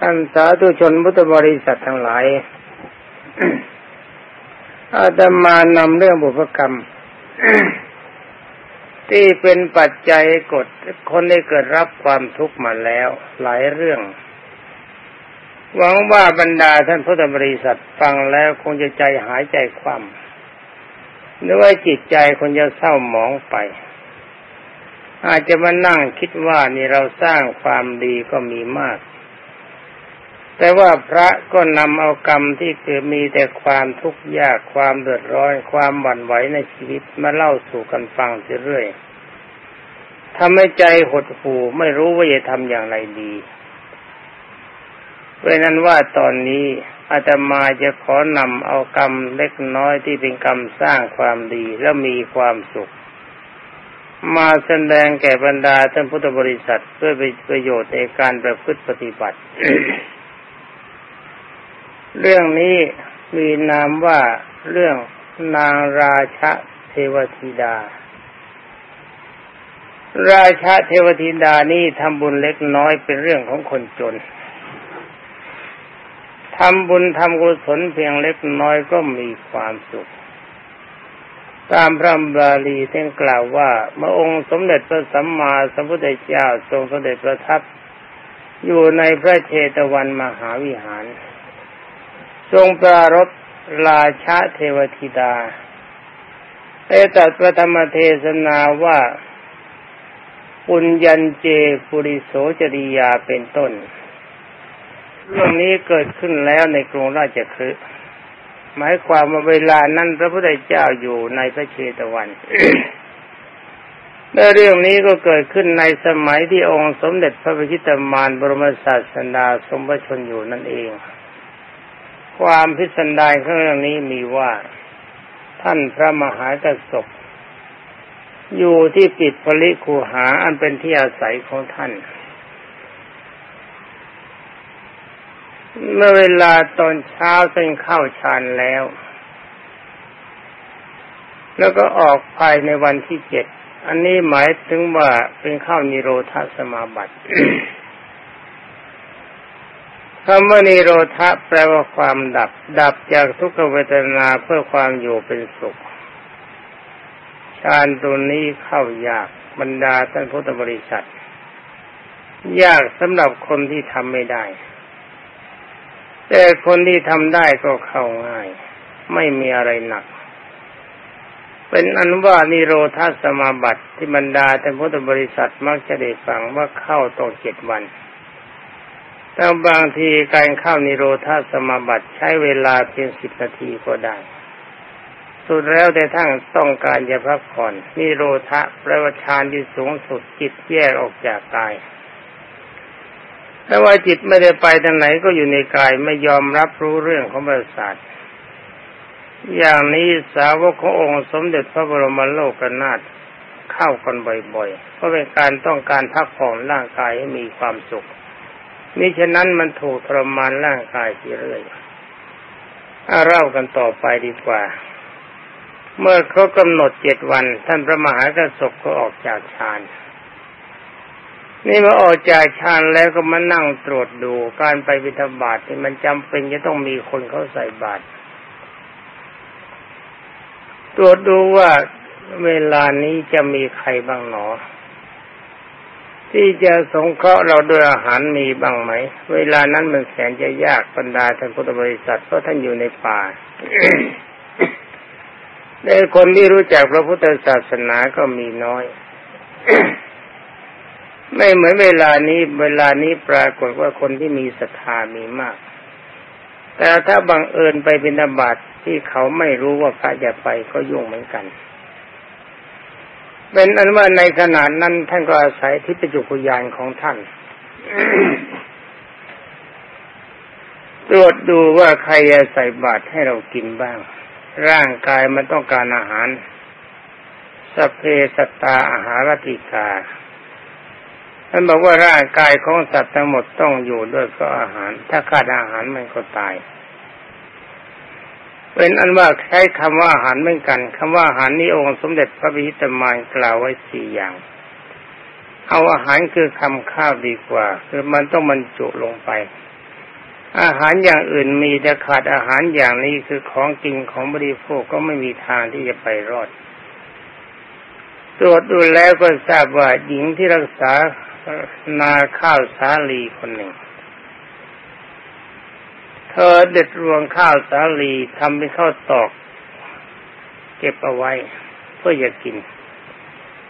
ท่านสาธุชนพุทธบริษัททั้งหลาย อาตมานำเรื่องบุพกรรม ที่เป็นปัจจัยกดคนได้เกิดรับความทุกข์มาแล้วหลายเรื่อง หวังว่าบรรดาท่านพุทธบริษัทฟังแล้วคงจะใจหายใจความหรือว่าจิตใจคงจะเศร้าหมองไป อาจจะมานั่งคิดว่านี่เราสร้างความดีก็มีมาก แต่ว่าพระก็นำเอากรรมที่เกิดมีแต่ความทุกข์ยากความเดือดร้อนความหวั่นไหวในชีวิตมาเล่าสู่กันฟังเรื่อยทำให้ใจหดหู่ไม่รู้ว่าจะทำอย่างไรดีเพราะนั้นว่าตอนนี้อาตมาจะขอนำเอากรรมเล็กน้อยที่เป็นกรรมสร้างความดีและมีความสุข มาแสดงแก่บรรดาท่านพุทธบริษัทเพื่อประโยชน์ในการประพฤติปฏิบัติ เรื่องนี้มีนามว่าเรื่องนางราชะเทวธิดา ราชาเทวธิดานี่ทำบุญเล็กน้อยเป็นเรื่องของคนจนทำบุญทำกุศลเพียงเล็กน้อยก็มีความสุข ตามพระบาลีท่านกล่าวว่า เมื่อองค์สมเด็จพระสัมมาสัมพุทธเจ้าทรงสเสด็จประทับ อยู่ในพระเชตวันมหาวิหาร ทรงปรารบราชาเทวธิดาได้ตรัสประธรรมเทศนาว่าปุญญันเจปุริโสจริยาเป็นต้น เรื่องนี้เกิดขึ้นแล้วในกรุงราชคฤห์หมายความว่าเวลานั้นพระพุทธเจ้าอยู่ในพระเชตวันและเรื่องนี้ก็เกิดขึ้นในสมัยที่องค์สมเด็จพระพิชิตมารบรมศาสดาสมบชนอยู่นั่นเอง ความพิสดารของเรื่องนี้มีว่าท่านพระมหากระสบอยู่ที่ปิดผลิคูหาอันเป็นที่อาศัยของท่าน เมื่อเวลาตอนเช้าเส้นเข้าฌานแล้ว แล้วก็ออกภายในวันที่เจ็ด อันนี้หมายถึงว่าเป็นเข้านิโรธาสมาบัติ คำว่านิโรธะแปลว่าความดับ ดับจากทุกขเวทนาเพื่อความอยู่เป็นสุขฌานตัวนี้เข้ายากบรรดาท่านพุทธบริษัท ยากสำหรับคนที่ทำไม่ได้ แต่คนที่ทำได้ก็เข้าง่าย ไม่มีอะไรหนัก เป็นอันว่านิโรธาสมาบัติที่บรรดาท่านพุทธบริษัทมักจะได้ฟังว่าเข้าต้องเจ็ดวัน แต่บางทีการเข้านิโรธาสมาบัติใช้เวลาเพียงสิบนาทีก็ได้ สุดแล้วแต่ทั้งต้องการจะพักผ่อน นิโรธะประวัชานที่สูงสุดจิตแยกออกจากกายแต่ว่าจิตไม่ได้ไปทางไหนก็อยู่ในกายไม่ยอมรับรู้เรื่องของประสาทอย่างนี้สาวกขององค์สมเด็จพระบรมโลกนาถเข้ากันบ่อยๆเพราะเป็นการต้องการพักผ่อนร่างกายให้มีความสุข มิฉะนั้นมันถูกทรมานร่างกายที่เรื่อยอาเล่ากันต่อไปดีกว่า เมื่อเขากำหนดเจ็ดวัน ท่านพระมหากระสบก็ออกจากฌานนี่มาออกจากฌานแล้วก็มานั่งตรวจดู การไปบิณฑบาตที่มันจำเป็นจะต้องมีคนเขาใส่บาตรตรวจดูว่าเวลานี้จะมีใครบ้างหนอ ที่จะสงเคราะห์เราด้วยอาหารมีบ้างไหม เวลานั้นมันแสนจะยากบรรดาท่านพุทธบริษัทเพราะท่านอยู่ในป่าในคนที่รู้จักพระพุทธศาสนาก็มีน้อย ไม่เหมือนเวลานี้ เวลานี้ปรากฏว่าคนที่มีศรัทธามีมาก แต่ถ้าบังเอิญไปบิณฑบาตที่เขาไม่รู้ว่าพระจะไปก็ยุ่งเหมือนกัน เป็นอันว่าในขณะนั้นท่านก็อาศัยทิพยจุกุยานของท่านตรวจดูว่าใครจะใส่บาตรให้เรากินบ้าง ร่างกายมันต้องการอาหารสเพสตาอาหารติกาท่านบอกว่าร่างกายของสัตว์ทั้งหมดต้องอยู่ด้วยเพราะอาหาร ถ้าขาดอาหารมันก็ตาย เป็นอันว่าใช้คำว่าอาหารเหมือนกันคำว่าอาหารนี้องค์สมเด็จพระบิดามานกล่าวไว้สี่อย่าง เอาอาหารคือคำข้าวดีกว่า คือมันต้องบรรจุลงไป อาหารอย่างอื่นมีแต่ขาดอาหารอย่างนี้คือของกินของบริโภคก็ไม่มีทางที่จะไปรอด ตรวจดูแล้วก็ทราบว่าหญิงที่รักษานาข้าวสาลีคนหนึ่ง เธอเด็ดรวงข้าวสาลีทำเป็นข้าวตอก เก็บเอาไว้ เพื่อจะกิน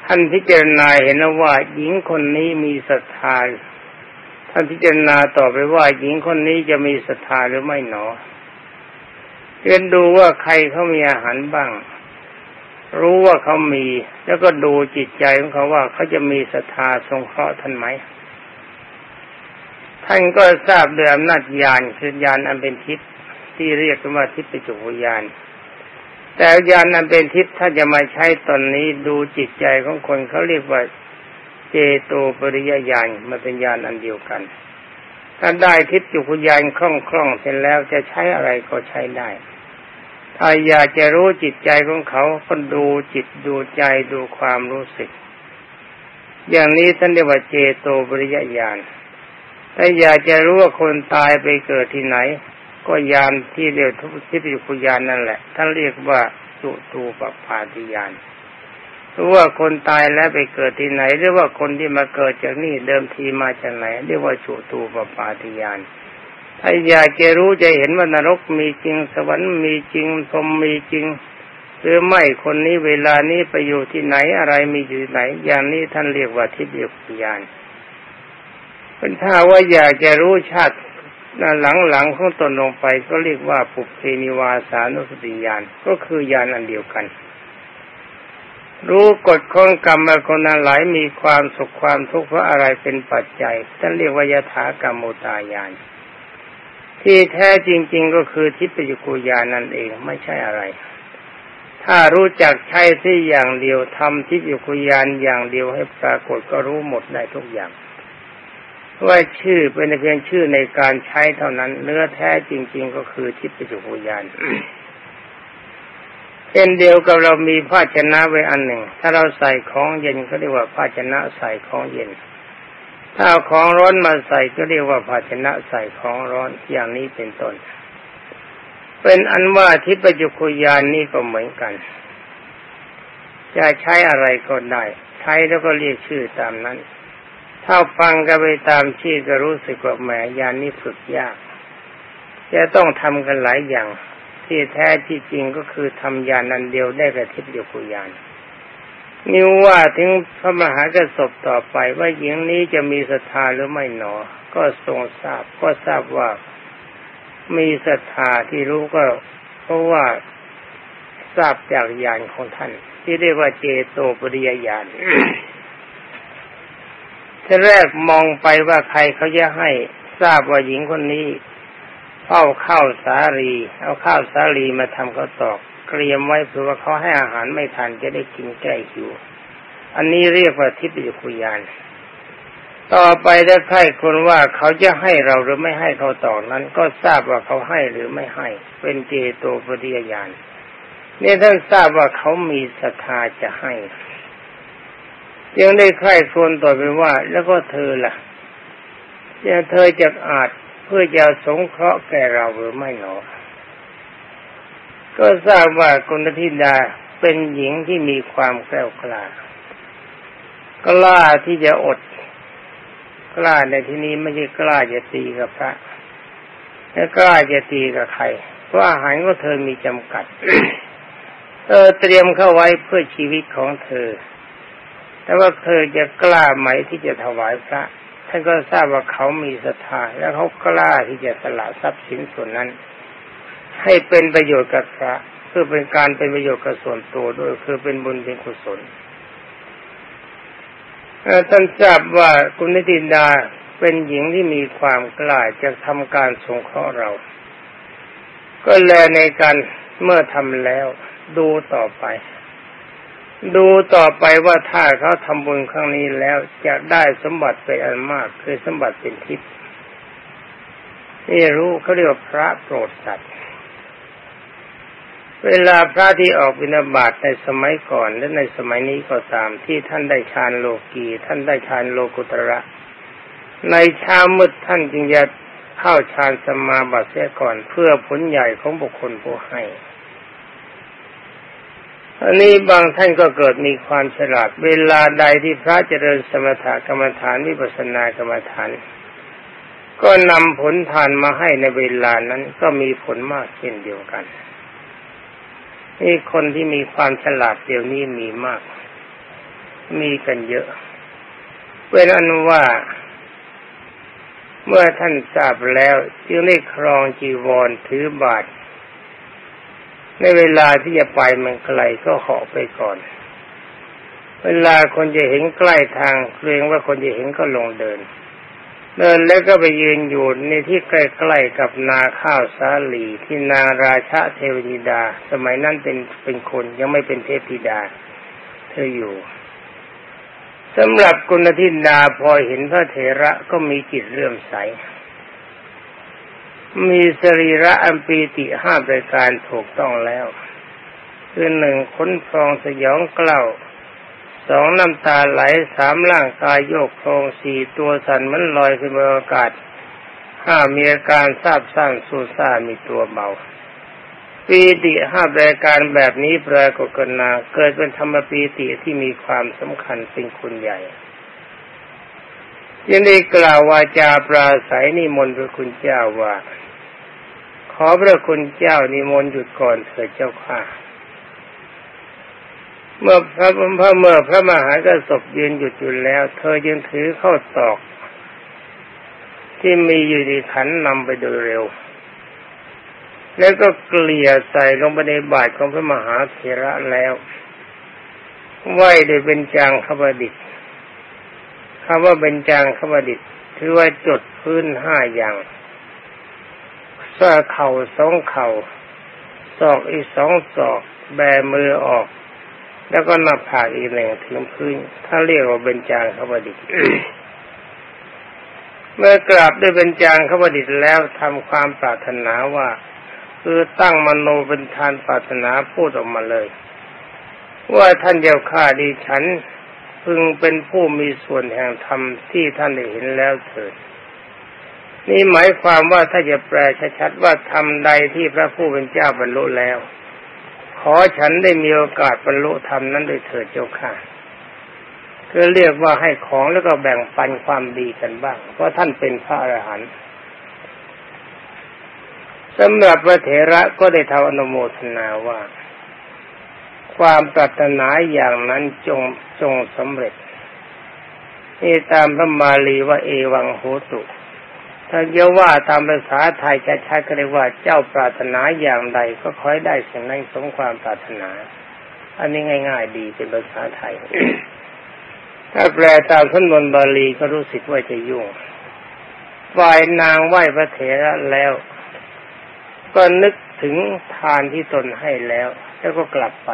ท่านพิจารณาเห็นว่า หญิงคนนี้มีศรัทธาท่านพิจารณาต่อไปว่าหญิงคนนี้จะมีศรัทธาหรือไม่หนอเรียนดูว่าใครเขามีอาหารบ้าง รู้ว่าเขามี แล้วก็ดูจิตใจของเขาว่าเขาจะมีศรัทธาสงเคราะห์ท่านไหม ท่านก็ทราบโดยอำนาจญาณคือญาณอันเป็นทิพย์ที่เรียกว่าทิพย์ปิจุญาณแต่ญาณอันเป็นทิพย์ถ้าจะมาใช้ตอนนี้ดูจิตใจของคนเขาเรียกว่าเจโตปริยญาณมันเป็นญาณอันเดียวกัน ถ้าได้ทิพย์จุกุญาณคล่องคล่องเสร็จแล้วจะใช้อะไรก็ใช้ได้ถ้าอยากจะรู้จิตใจของเขาก็ดูจิตดูใจดูความรู้สึก อย่างนี้ท่านเรียกว่าเจโตปริยญาณ ถ้าอยากจะรู้ว่าคนตายไปเกิดที่ไหน ก็ยานที่เรียกทุกทิพย์จุกุญาณนั่นแหละท่านเรียกว่าจุตูปปาติญาณรู้ว่าคนตายแล้วไปเกิดที่ไหนหรือว่าคนที่มาเกิดจากนี่เดิมทีมาจากไหน เรียกว่าจุตูปปาติยานถ้าอยากจะรู้จะเห็นว่านรกมีจริงสวรรค์มีจริงพรมมีจริงหรือไม่คนนี้เวลานี้ไปอยู่ที่ไหนอะไรมีอยู่ไหน อย่างนี้ท่านเรียกว่าทิพยคุยาน เป็นถ้าว่าอยากจะรู้ชาติหลังๆของตนลงไปก็เรียกว่าปุเพนิวาสานุสติยานก็คือยานอันเดียวกัน รู้กฎของกรรมคนนั้นหลายมีความสุขความทุกข์เพราะอะไรเป็นปัจจัยท่านเรียกว่ายถากรรมโมตายานที่แท้จริง ๆ ก็คือทิพยกุญานั่นเองไม่ใช่อะไร ถ้ารู้จักใช้ที่อย่างเดียวทำทิพยกุญาณอย่างเดียวให้ปรากฏก็รู้หมดได้ทุกอย่าง ว่าชื่อเป็นเพียงชื่อในการใช้เท่านั้น เนื้อแท้จริง ๆ ก็คือทิพยกุญาณเช่นเดียวกับเรามีภาชนะไว้อันหนึ่ง ถ้าเราใส่ของเย็นก็เรียกว่าภาชนะใส่ของเย็น ถ้าเอาของร้อนมาใส่ก็เรียกว่าภาชนะใส่ของร้อนอย่างนี้เป็นต้น เป็นอันว่าทิพจุคุยานนี่ก็เหมือนกัน จะใช้อะไรก็ได้ ใช้แล้วก็เรียกชื่อตามนั้น ถ้าฟังกันไปตามชื่อก็รู้สึกว่าแหมยานนี้ฝึกยาก จะต้องทำกันหลายอย่าง ที่แท้ที่จริงก็คือทำยานันเดียวได้กับทิพยกุยานนิวว่าถึงพระมหากระสบต่อไปว่าหญิงนี้จะมีศรัทธาหรือไม่หนอ ก็ทรงทราบก็ทราบว่ามีศรัทธาที่รู้ก็ เพราะว่าทราบจากญาณของท่าน ที่เรียกว่าเจโตปริยญาณ ทีแรกมองไปว่าใครเขาจะให้ทราบว่าหญิงคนนี้เอาข้าวสาลี เอาข้าวสาลีมาทำข้าวตอกเตรียมไว้เพื่อว่าเขาให้อาหารไม่ทันจะได้กินแก้หิวอันนี้เรียกว่าทิพยคุยาน ต่อไปถ้าใครคนว่าเขาจะให้เราหรือไม่ให้เขาต่อนั้น ก็ทราบว่าเขาให้หรือไม่ให้ เป็นเจโตปฏิยานนี่ท่านทราบว่าเขามีศรัทธาจะให้ ยังได้ใครคนต่อไปว่า แล้วก็เธอล่ะยังเธอจะอาจเพื่อจะสงเคราะห์แก่เราหรือไม่หนอ ก็ทราบว่ากุณธิดาเป็นหญิงที่มีความแกล้วกล้ากล้าที่จะอด กล้าในที่นี้ไม่ใช่กล้าจะตีกับพระและกล้าจะตีกับใคร เพราะอาหารของเธอมีจำกัด เธอเตรียมเข้าไว้เพื่อชีวิตของเธอ แต่ว่าเธอจะกล้าไหมที่จะถวายพระท่านก็ทราบว่าเขามีศรัทธาแล้วเขากล้าที่จะสละทรัพย์สินส่วนนั้น ให้เป็นประโยชน์กับพระเพื่อเป็นการเป็นประโยชน์กับส่วนตัวด้วยคือเป็นบุญเป็นกุศลท่านทราบว่าคุณนิตินดาเป็นหญิงที่มีความกล้าจะทำการสงเคราะห์เรา ก็แลในการเมื่อทำแล้วดูต่อไป ดูต่อไปว่าถ้าเขาทำบุญครั้งนี้แล้วจะได้สมบัติเป็นอันมากคือสมบัติเป็นทิพย์นี่รู้เขาเรียกว่าพระโปรดสัตว์เวลาพระที่ออกบิณฑบาตในสมัยก่อนและในสมัยนี้ก็ตามที่ท่านได้ฌานโลกีท่านได้ฌานโลกุตระ ในเช้ามืดท่านจึงจะเข้าฌานสมาบัติเสียก่อนเพื่อผลใหญ่ของบุคคลผู้ให้ อันนี้บางท่านก็เกิดมีความฉลาด เวลาใดที่พระเจริญสมถกรรมฐานวิปัสสนากรรมฐาน ก็นำผลทานมาให้ในเวลานั้นก็มีผลมากเช่นเดียวกัน นี่คนที่มีความฉลาดเดี๋ยวนี้มีมาก มีกันเยอะเป็นอันว่าเมื่อท่านทราบแล้วจึงได้ครองจีวรถือบาท ในเวลาที่จะไปมันไกลก็เหาะไปก่อน เวลาคนจะเห็นใกล้ทางเกรงว่าคนจะเห็นก็ลงเดิน เดินแล้วก็ไปยืนอยู่ในที่ใกล้ๆกับนาข้าวสาลีที่นางราชาเทวนิดา สมัยนั้นเป็นเป็นคนยังไม่เป็นเทพธิดา เธออยู่สำหรับกุณธิดาพอเห็นพระเถระก็มีจิตเลื่อมใส มีสรีระอัมปีติห้าประการถูกต้องแล้ว คือหนึ่งค้นฟองสยองเกล้าสองน้ำตาไหลสามร่างกายโยกโครงสี่ตัวสั่นมันลอยขึ้นบนอากาศห้ามีอาการทราบสั้นสูซ่ามีตัวเบาปีติห้ารายการแบบนี้ปรากฏกันนาเกิดเป็นธรรมปีติที่มีความสำคัญเป็นคุณใหญ่ยังได้กล่าววาจาปราศัยนิมนต์พระคุณเจ้าว่า ขอพระคุณเจ้านิมนต์หยุดก่อนเถิดเจ้าค่ะ เมื่อพระพระเมื่อพระมหากระสบยืนหยุดอยู่แล้ว เธอยังถือเข้าตอก ที่มีอยู่ในขันนำไปโดยเร็ว แล้วก็เกลี่ยใส่ลงไปในบาทของพระมหาเถระแล้วไหวโดยเป็นจางขบดิษคำว่าเป็นจางขบดิษถือว่าจดพื้นห้าอย่าง สะเข่าสองเข่าศอกอีกสองศอก แบมือออก แล้วก็หน้าผากอีกหนึ่งถึงพื้น ถ้าเรียกว่าเป็นจางขบดิษเมื่อกราบด้วยเป็นจางขบดิษแล้วทำความปรารถนาว่า คือตั้งมโนเป็นทานปรารถนาพูดออกมาเลย ว่าท่านเจ้าข้าดีฉันพึงเป็นผู้มีส่วนแห่งธรรมที่ท่านได้เห็นแล้วเถิด นี่หมายความว่าถ้าจะแปลชัดๆว่าทำใดที่พระผู้เป็นเจ้าบรรลุแล้ว ขอฉันได้มีโอกาสบรรลุธรรมนั้นด้วยเถิดเจ้าค่ะคือเรียกว่าให้ของแล้วก็แบ่งปันความดีกันบ้าง เพราะท่านเป็นพระอรหันต์สำหรับพระเถระก็ได้ทำอนุโมทนาว่า ความปรารถนาอย่างนั้นจงจงสำเร็จนี่ตามพระมาลีว่าเอวังโหตุ ถ้าเยาว่าตามภาษาไทยชัดๆก็เรียกว่าเจ้าปรารถนาอย่างใดก็คอยได้สิ่งนั้นสมความปรารถนา อันนี้ง่าย ๆ ดีเป็นภาษาไทย ถ้าแปลตามท่านบนบาลีก็รู้สึกว่าจะยุ่งฝ่ายนางไหวพระเถระแล้ว ก็นึกถึงทานที่ตนให้แล้ว แล้วก็กลับไป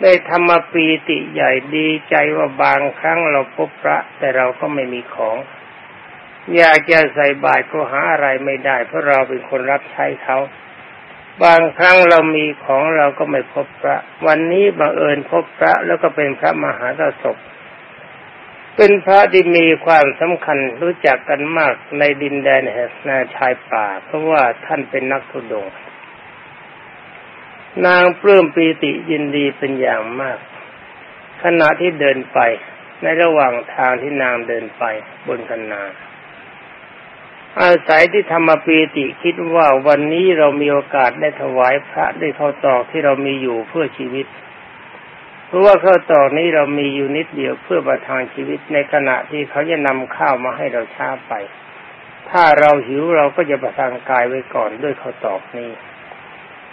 ได้ธรรมปีติใหญ่ดีใจว่าบางครั้งเราพบพระ แต่เราก็ไม่มีของ อยากจะใส่บาตรก็หาอะไรไม่ได้ เพราะเราเป็นคนรับใช้เขาบางครั้งเรามีของเราก็ไม่พบพระ วันนี้บังเอิญพบพระแล้วก็เป็นพระมหากระสบเป็นพระที่มีความสำคัญรู้จักกันมากในดินแดนแห่งนาชายป่า เพราะว่าท่านเป็นนักทุดงนางปลื้มปีติยินดีเป็นอย่างมาก ขณะที่เดินไปในระหว่างทางที่นางเดินไปบนกันนา อาศัยที่ธรรมปีติคิดว่าวันนี้เรามีโอกาสได้ถวายพระได้เข้าวตอกที่เรามีอยู่เพื่อชีวิต เพราะว่าข้าวตอกนี้เรามีอยู่นิดเดียวเพื่อประทังชีวิตในขณะที่เขาจะนำข้าวมาให้เราช้าไป ถ้าเราหิวเราก็จะประทังกายไว้ก่อนด้วยข้าวตอกนี้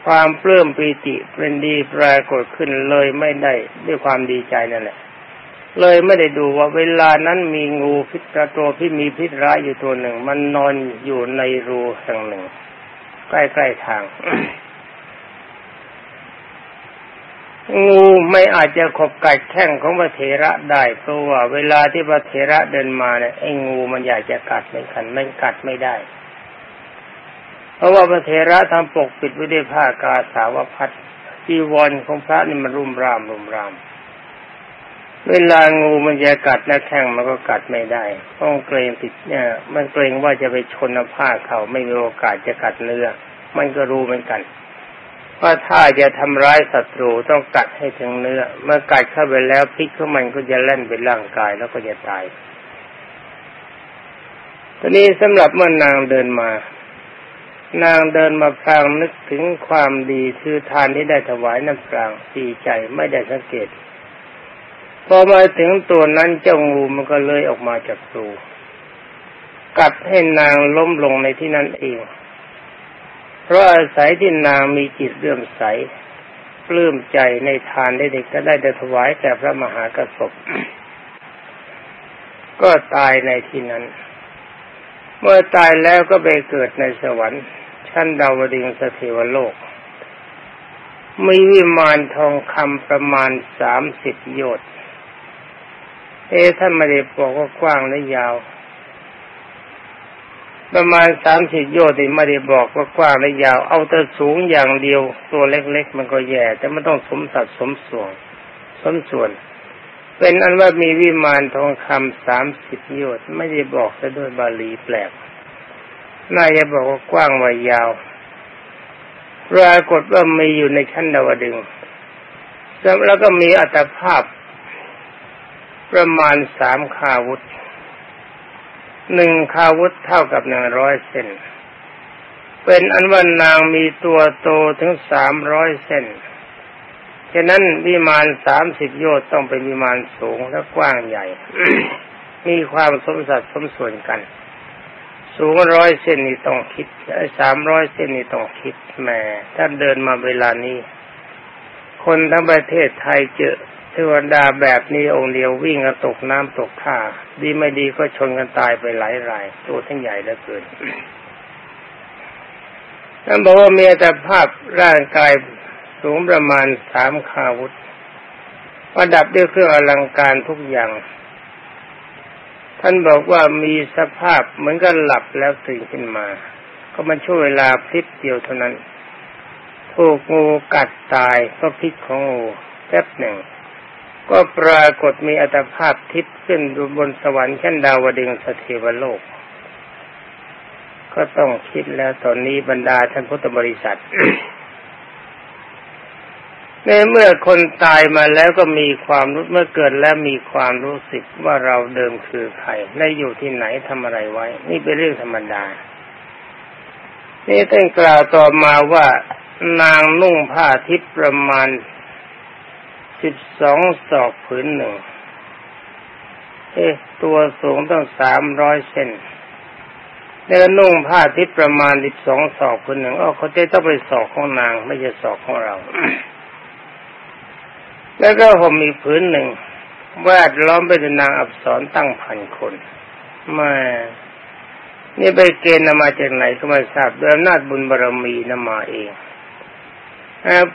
ความเปลื้มปีติเป็นดีปรากฏขึ้นเลยไม่ได้ด้วยความดีใจนั่นแหละ เลยไม่ได้ดูว่าเวลานั้นมีงูพิษตัวที่มีพิษร้ายอยู่ตัวหนึ่ง มันนอนอยู่ในรูแห่งหนึ่ง ใกล้ๆทาง งูไม่อาจจะขบกัดแข้งของพระเถระได้เพราะว่าเวลาที่พระเถระเดินมาเนี่ยไอ้งูมันอยากจะกัดไม่ขันไม่กัดไม่ได้ เพราะว่าพระเถระทำปกปิดไว้ด้วยผ้ากาสาวพัดจีวรของพระนี่มันรุมรามรุมราม เวลางูมันจะกัดน้าแข้งมันก็กัดไม่ได้ต้องเกรงติดเนี่ยมันเกรงว่าจะไปชนผ้าเขาไม่มีโอกาสจะกัดเนื้อ มันก็รู้เหมือนกันว่าถ้าจะทำร้ายศัตรูต้องกัดให้ถึงเนื้อ เมื่อกัดเข้าไปแล้วพิษของมันก็จะเล่นไปร่างกายแล้วก็จะตายตอนนี้สำหรับเมื่อนางเดินมา นางเดินมาพลางนึกถึงความดีคือทานที่ได้ถวายน้ำพลางดีใจไม่ได้สังเกต พอมาถึงตัวนั้นเจ้างูมันก็เลยออกมาจากตูกัดให้นางล้มลงในที่นั้นเอง เพราะอาศัยที่นางมีจิตเลื่อมใสปลื้มใจในทานได้เด็กก็ได้ได้ถวายแก่พระมหากระสบก็ตายในที่นั้น เมื่อตายแล้วก็ไปเกิดในสวรรค์ชั้นดาวดึงสเทวโลก มีวิมานทองคำประมาณสามสิบโยชน์ เอ๊ท่านไม่ได้บอกว่ากว้างและยาว ประมาณสามสิบโยชน์ไม่ได้บอกว่ากว้างและยาว เอาแต่สูงอย่างเดียว ตัวเล็กๆ มันก็แย่ แต่ไม่ต้องสมสัดสมส่วนสมส่วน เป็นอันว่ามีวิมานทองคำสามสิบโยชน์ไม่ได้บอกซะด้วยบาลีแปลกน่าจะบอกว่ากว้างว่ายาวปรากฏว่ามีอยู่ในชั้นดาวดึงแล้วก็มีอัตภาพ ประมาณสามคาวุธหนึ่งคาวุธเท่ากับหนึ่งร้อยเซนเป็นอันว่านางมีตัวโตถึงสามร้อยเซนฉะนั้นวิมานสามสิบโยชน์ต้องเป็นวิมานสูงและกว้างใหญ่ มีความสมสัดสมส่วนกัน สูงร้อยเส้นนี่ต้องคิดสามร้อยเส้นนี่ต้องคิดแหมถ้าเดินมาเวลานี้ คนทั้งประเทศไทยเจอ เทวดาแบบนี้องค์เดียววิ่งกันตกน้ำตกท่าดีไม่ดีก็ชนกันตายไปหลายรายตัวทั้งใหญ่เหลือเกินท่านบอกว่ามีแต่ภาพร่างกายสูงประมาณสามคาวุธประดับด้วยเครื่องอลังการทุกอย่าง ท่านบอกว่ามีสภาพเหมือนกับหลับแล้วตื่นขึ้นมา ก็มันช่วเวลาพลิบเดียวเท่านั้น ถูกงูกัดตายก็พิษของงูแป๊บหนึ่ง ก็ปรากฏมีอัตภาพทิพย์ขึ้นบนสวรรค์ชั้นดาวดึงสเทวโลก ก็ต้องคิดแล้วตอนนี้บรรดาท่านพุทธบริษัทในเมื่อคนตายมาแล้วก็มีความรู้เมื่อเกิดแล้วมีความรู้สึกว่าเราเดิมคือใครและอยู่ที่ไหนทำอะไรไว้ นี่เป็นเรื่องธรรมดา นี่ท่านกล่าวต่อมาว่านางนุ่งผ้าทิพย์ประมาณ สิบสองศอกผืนหนึ่ง เอ๊ะ ตัวสูงต้องสามร้อยเซนแล้วนุ่งผ้าทิพประมาณสิบสองศอกผืนหนึ่งอ๋อเขาจะต้องไปศอกของนาง ไม่ใช่ศอกของเรา แล้วก็ผมมีผืนหนึ่งวาดล้อมไปด้วยนางอับสรตั้งพันคนมานี่ไปเกณฑ์มาจากไหนก็ไม่ทราบด้วยอำนาจบุญบารมีนมาเอง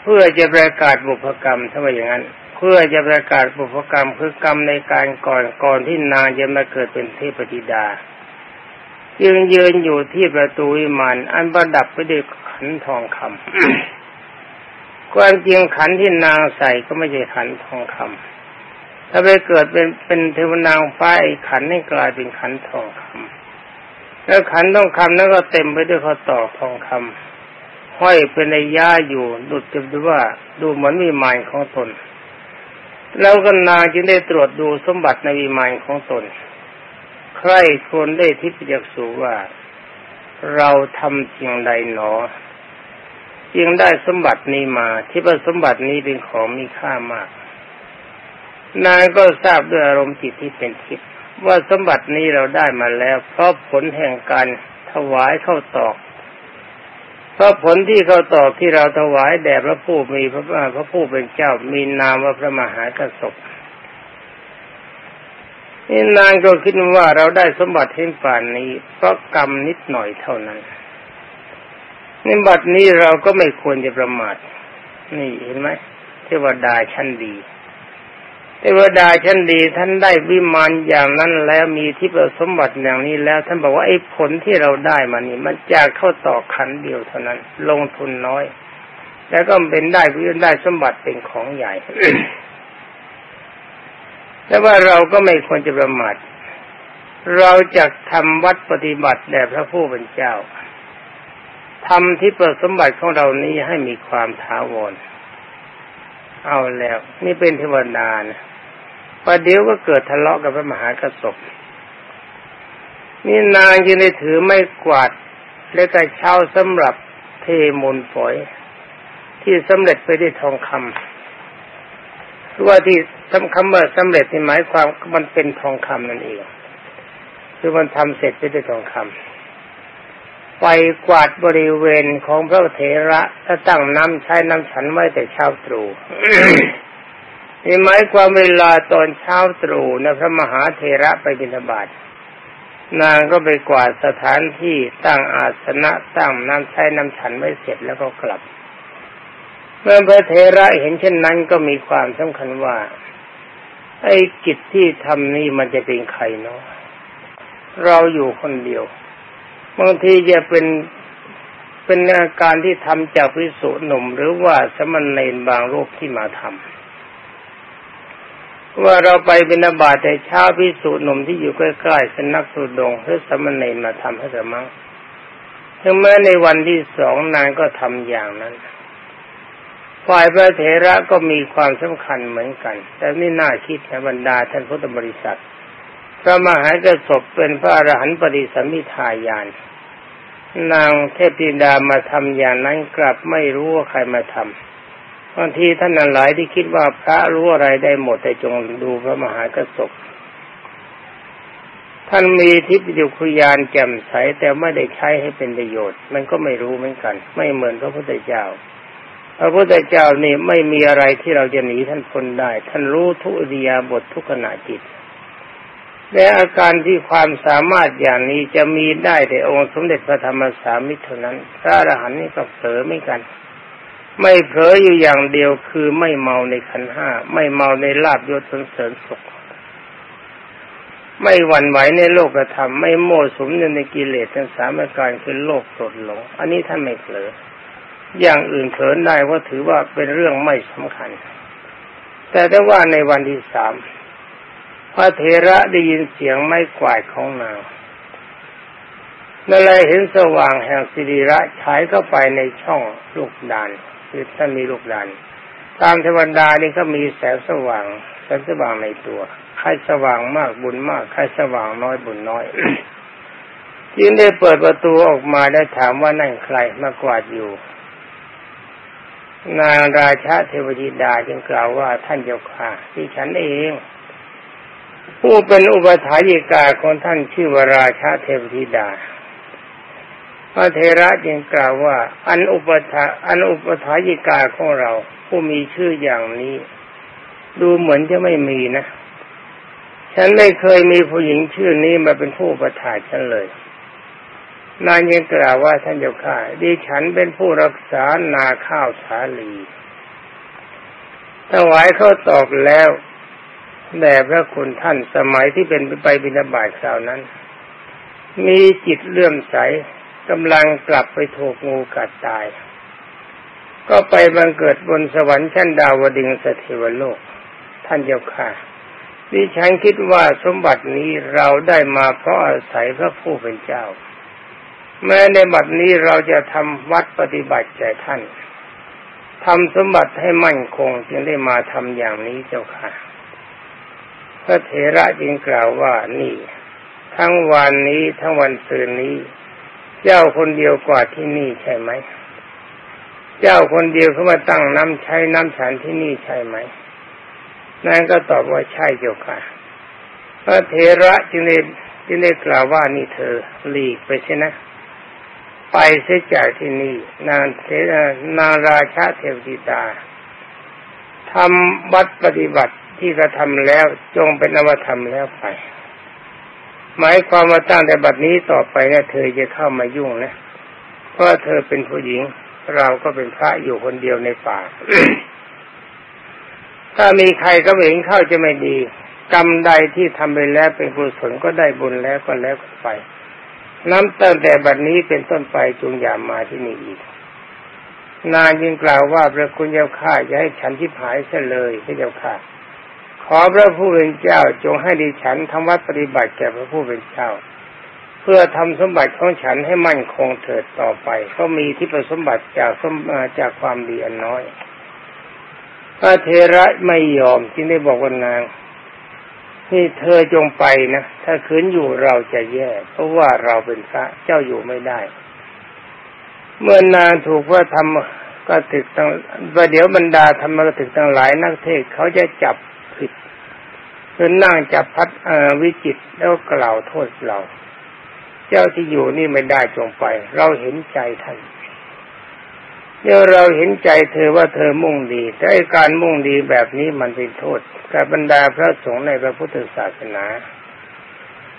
เพื่อจะประกาศบุพกรรมถ้าว่าอย่างนั้น เพื่อจะประกาศบุพกรรมคือกรรมในการก่อนก่อนที่นางจะมาเกิดเป็นเทพธิดายืนยืนอยู่ที่ประตูวิมานอันประดับไปด้วยขันทองคำความจริงขันที่นางใส่ก็ไม่ใช่ขันทองคำถ้าไปเกิดเป็นเป็นเทวนางฟ้าไอ้ขันนี่กลายเป็นขันทองคำแล้วขันทองคำนั้นก็เต็มไปด้วยข้อต่อทองคำ ห้อยเป็นในย่าอยู่ดูจะดูว่าดูเหมือนวิมานของตน แล้วก็นางจึงได้ตรวจดูสมบัติในวิมานของตน ใครคนได้ทิพยากสูว่า เราทำสิ่งใดหนอจึงได้สมบัตินี้มาที่ว่าสมบัตินี้เป็นของมีค่ามาก นางก็ทราบด้วยอารมณ์จิตที่เป็นทิพย์ว่าสมบัตินี้เราได้มาแล้ว เพราะผลแห่งการถวายเข้าตอก พราะผลที่เขาตอบที่เราถวายแด่พระผู้มีพระพระผู้เป็นเจ้ามีนามว่าพระมหากระสบนี่นางก็คิดว่าเราได้สมบัติเห็นป่านนี้เพราะกรรมนิดหน่อยเท่านั้นในบัดนี้เราก็ไม่ควรจะประมาท นี่เห็นไหมเทวดาชั้นดี เทวดาชั้นดีท่านได้วิมานอย่างนั้นแล้วมีที่ประสมบัติอย่างนี้แล้ว ท่านบอกว่าไอ้ผลที่เราได้มานี่ มันจากเข้าต่อขันเดียวเท่านั้น ลงทุนน้อย แล้วก็เป็นได้เพื่อได้สมบัติเป็นของใหญ่แต่ว่าเราก็ไม่ควรจะประมาทเราจะทำวัดปฏิบัติแด่พระผู้เป็นเจ้าทำที่เปิดสมบัติของเรานี้ให้มีความถาวรเอาแล้ว นี่เป็นเทวดานะ ประเดี๋ยวก็เกิดทะเลาะกับพระมหากระสบนี่นางจึงได้ถือไม่กวาดและกระเช้าสำหรับเทมูลฝอย ที่สำเร็จไปด้วยทองคำว่าที่ทำคำว่าสำเร็จในหมายความมันเป็นทองคำนั่นเองคือมันทำเสร็จไปด้วยทองคำไปกวาดบริเวณของพระเถระถ้าตั้งน้ำใช้น้ำฉันไว้แต่เช้าตรู่ นี่หมายความเวลาตอนเช้าตรู่นะพระมหาเถระไปบิณฑบาตนางก็ไปกวาดสถานที่ตั้งอาสนะตั้งน้ำใช้น้ำฉันไว้เสร็จแล้วก็กลับ เมื่อพระเทระเห็นเช่นนั้นก็มีความสำคัญว่า ไอ้กิจที่ทำนี่มันจะเป็นใครเนาะเราอยู่คนเดียวบางทีจะเป็นเป็นอาการที่ทำจากวิสุหนุ่มหรือว่าสมณเณรบางรูปที่มาทำ ว่าเราไปบินาบาตแต่เช้าพิสุหนุ่มที่อยู่ใกล้ๆเป็นนักสุดงหรือสมณเณรมาทำให้กระมังถึงแม้ในวันที่สองนางก็ทำอย่างนั้น ฝ่ายพระเถระก็มีความสำคัญเหมือนกัน แต่นี่น่าคิดนะบรรดาท่านพุทธบริษัทพระมหากระสบเป็นพระอรหันต์ปฏิสัมมิทายาน นางเทพธิดามาทำอย่างนั้นกลับไม่รู้ว่าใครมาทำ บางทีท่านนั้นหลายที่คิดว่าพระรู้อะไรได้หมดแต่จงดูพระมหากระสบท่านมีทิพยุคุยานแจ่มใสแต่ไม่ได้ใช้ให้เป็นประโยชน์ มันก็ไม่รู้เหมือนกัน ไม่เหมือนพระพุทธเจ้า พระพุทธเจ้านี่ไม่มีอะไรที่เราจะหนีท่านพ้นได้ ท่านรู้ทุกอริยาบททุกขณะจิตและอาการที่ความสามารถอย่างนี้จะมีได้แต่องค์สมเด็จพระธรรมสามิตรเท่านั้น พระอรหันต์นี่ก็เผลอไม่กัน ไม่เผลออยู่อย่างเดียวคือไม่เมาในขันห้าไม่เมาในลาบยศสนเสริญสุข ไม่หวั่นไหวในโลกธรรมไม่โม่สมในกิเลสทั้งสามอาการคือโลกสดหลง อันนี้ท่านไม่เผลอ อย่างอื่นเผลอได้ว่าถือว่าเป็นเรื่องไม่สำคัญ แต่ถ้าว่าในวันที่สามพระเถระได้ยินเสียงไม้กวาดของนางนั่นเลยเห็นสว่างแห่งสิริระฉายเข้าไปในช่องลูกดาน คือท่านมีลูกดานตามเทวดานี่ก็มีแสงสว่างแสงสว่างในตัวใครสว่างมากบุญมากใครสว่างน้อยบุญน้อยจึงได้เปิดประตูออกมาได้ถามว่านั่นใครมากวาดอยู่ นางราชาเทวดีดาจึงกล่าวว่าท่านเจ้าค่ะที่ฉันเองผู้เป็นอุปถายิกาของท่านชื่อวราชาเทพธิดา ระเทระจึงกล่าวว่า อันอุปถาอันอุปถายิกาของเรา ผู้มีชื่ออย่างนี้ ดูเหมือนจะไม่มีนะ ฉันไม่เคยมีผู้หญิงชื่อนี้มาเป็นผู้ประทายฉันเลยนางยังกล่าวว่าท่านเจ้าข้าดิฉันเป็นผู้รักษานาข้าวสาลีถวายเขาตอบแล้วแด่พระคุณท่านสมัยที่เป็นไปบินาบาตคราวนั้น มีจิตเลื่อมใส กำลังกลับไปถูกงูกัดตาย ก็ไปบังเกิดบนสวรรค์ชั้นดาวดึงสเทวโลก ท่านเจ้าค่ะดิฉันคิดว่าสมบัตินี้เราได้มาเพราะอาศัยพระผู้เป็นเจ้า แม้ในบัดนี้เราจะทำวัดปฏิบัติแก่ท่านทำสมบัติให้มั่นคงจึงได้มาทำอย่างนี้เจ้าค่ะ พระเถระจึงกล่าวว่านี่ ทั้งวันนี้ทั้งวันคืนนี้ เจ้าคนเดียวกว่าที่นี่ใช่ไหม เจ้าคนเดียวเขามาตั้งน้ำใช้น้ำฉันที่นี่ใช่ไหมนั่นก็ตอบว่าใช่เจ้าค่ะพระเถระจึงได้จึงได้กล่าวว่านี่เธอหลีกไปใช่นะ ไปเสียจากที่นี่ นางเทนางราชาเทวดิตาทำบัตรปฏิบัติที่กระทำแล้วจงเป็นอวธรรมแล้วไป หมายความว่าตั้งแต่บัดนี้ต่อไปเนี่ยเธอจะเข้ามายุ่งนะเพราะเธอเป็นผู้หญิง เราก็เป็นพระอยู่คนเดียวในป่าถ้ามีใครก็เห็นเข้าจะไม่ดี กรรมใดที่ทำไปแล้วเป็นกุศลก็ได้บุญแล้วก็แล้วไป น้ำตั้งแต่บัดนี้เป็นต้นไปจงอย่ามาที่นี่อีก นานยิ่งกล่าวว่าพระคุณเจ้าข้าอย่าให้ฉันที่หายเสียเลยพระเจ้าข้า ขอพระผู้เป็นเจ้าจงให้ดิฉันทำวัดปฏิบัติแก่พระผู้เป็นเจ้า เพื่อทำสมบัติของฉันให้มั่นคงเถิดต่อไปก็มีที่ประสมบัติจากสมจากความดีอันน้อยพระเทระไม่ยอมจึงได้บอกว่านางนี่เธอจงไปนะถ้าขืนอยู่เราจะแย่เพราะว่าเราเป็นพระเจ้าอยู่ไม่ได้ เมื่อนางถูกว่าทำก็ถึกตั้งประเดี๋ยวบรรดาธรรมกถึกตั้งหลายนักเทศเขาจะจับ คือนั่งจับพัดวิจิตแล้วกล่าวโทษเรา เจ้าที่อยู่นี่ไม่ได้จงไป เราเห็นใจท่านเดี๋ยวเราเห็นใจเธอว่าเธอมุ่งดี แต่การมุ่งดีแบบนี้มันเป็นโทษกับบรรดาพระสงฆ์ในพระพุทธศาสนา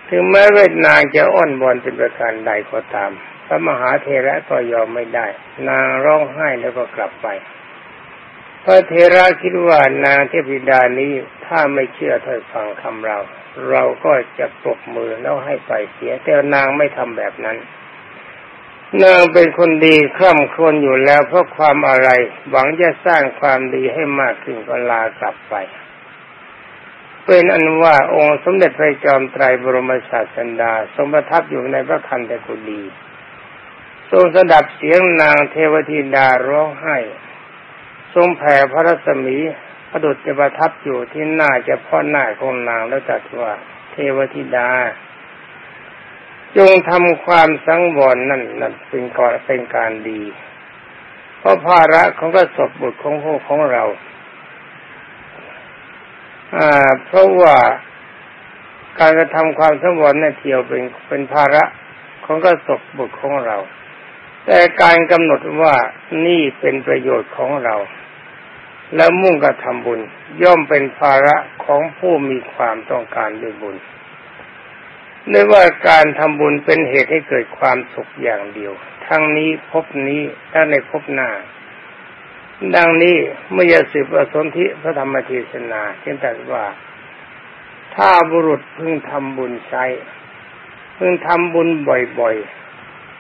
ถึงแม้เวทนางจะอ้อนบอนเป็นประการใดก็ตาม พระมหาเทระก็ยอมไม่ได้ นางร้องไห้แล้วก็กลับไป พระเทระคิดว่านางเทพิดานี้ถ้าไม่เชื่อถ้อยฟังคำเรา เราก็จะปรบมือแล้วให้ไปเสีย แต่นางไม่ทำแบบนั้น นางเป็นคนดีคร่ำครวญอยู่แล้วเพราะความอะไร หวังจะสร้างความดีให้มากขึ้นก็ลากลับไป เป็นอันว่าองค์สมเด็จพระจอมไตรบรมศาสดาทรงประทับอยู่ในพระคันธกุฎีทรงสดับเสียงนางเทวธิดาร้องไห้ ทรงแผ่พระรัศมีพระดุจจะประทับอยู่ที่หน้าจะพ่อหน้าของนางแล้วตรัสว่า เทวธิดา จงทำความสังวรนั่นนั่นเป็นก่อนเป็นการดี เพราะภาระของก็ศพบุตรของพวกของเราอ่าเพราะว่าการกระทำความสังวรนั่นเที่ยวเป็นเป็นภาระของก็ศพบุตรของเรา แต่การกำหนดว่านี่เป็นประโยชน์ของเรา แล้วมุ่งกระทำบุญย่อมเป็นภาระของผู้มีความต้องการด้วยบุญเนื่อว่าการทำบุญเป็นเหตุให้เกิดความสุขอย่างเดียว ทั้งนี้พบนี้ถ้าในพบหน้า ดังนี้เมื่อสืบอสนธิพระธรรมเทศนาเช่นแต่ว่า ถ้าบุรุษพึงทำบุญใช้พึงทำบุญบ่อย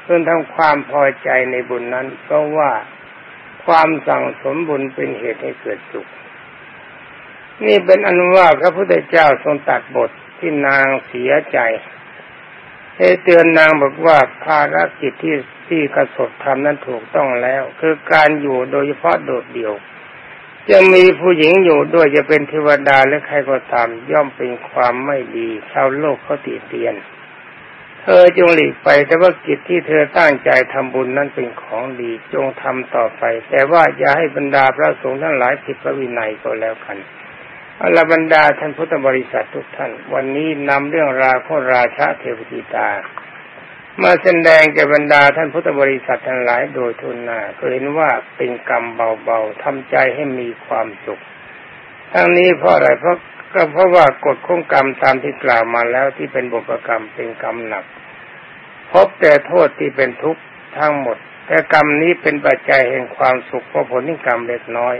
เพื่อทำความพอใจในบุญนั้น เพราะว่าความสั่งสมบุญเป็นเหตุให้เกิดสุข นี่เป็นอนุว่าพระพุทธเจ้าทรงตัดบทที่นางเสียใจให้เตือนนางบอกว่าภารกิจที่ที่กระสบทำนั้นถูกต้องแล้ว คือการอยู่โดยเฉพาะโดดเดี่ยว จะมีผู้หญิงอยู่ด้วยจะเป็นเทวดาหรือใครก็ตามย่อมเป็นความไม่ดีชาวโลกเขาติเตียน เธอจงหลีกไปแต่ว่ากิจที่เธอตั้งใจทำบุญนั้นเป็นของดีจงทำต่อไป แต่ว่าอย่าให้บรรดาพระสงฆ์ทั้งหลายผิดพระวินัยก็แล้วกันอรบรรดาท่านพุทธบริษัททุกท่าน วันนี้นำเรื่องราวของราชาเทวติตา มาแสดงแก่บรรดาท่านพุทธบริษัททั้งหลายโดยทุนนาก็เห็นว่าเป็นกรรมเบาๆทำใจให้มีความสุข ทั้งนี้เพราะอะไรเพราะ ก็เพราะว่ากฎของกรรมตามที่กล่าวมาแล้วที่เป็นบุพกรรมเป็นกรรมหนัก พบแต่โทษที่เป็นทุกข์ทั้งหมด แต่กรรมนี้เป็นปัจจัยแห่งความสุขเพราะผลที่กรรมเล็กน้อย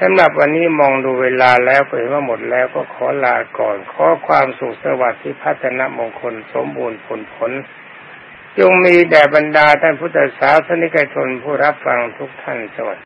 สำหรับวันนี้มองดูเวลาแล้วก็เห็นว่าหมดแล้วก็ขอลาก่อน ขอความสุขสวัสดิ์ที่พัฒนามงคลสมบูรณ์ผลผลจงมีแด่บรรดาท่านพุทธศาสนิกชนผู้รับฟังทุกท่านสวัสดี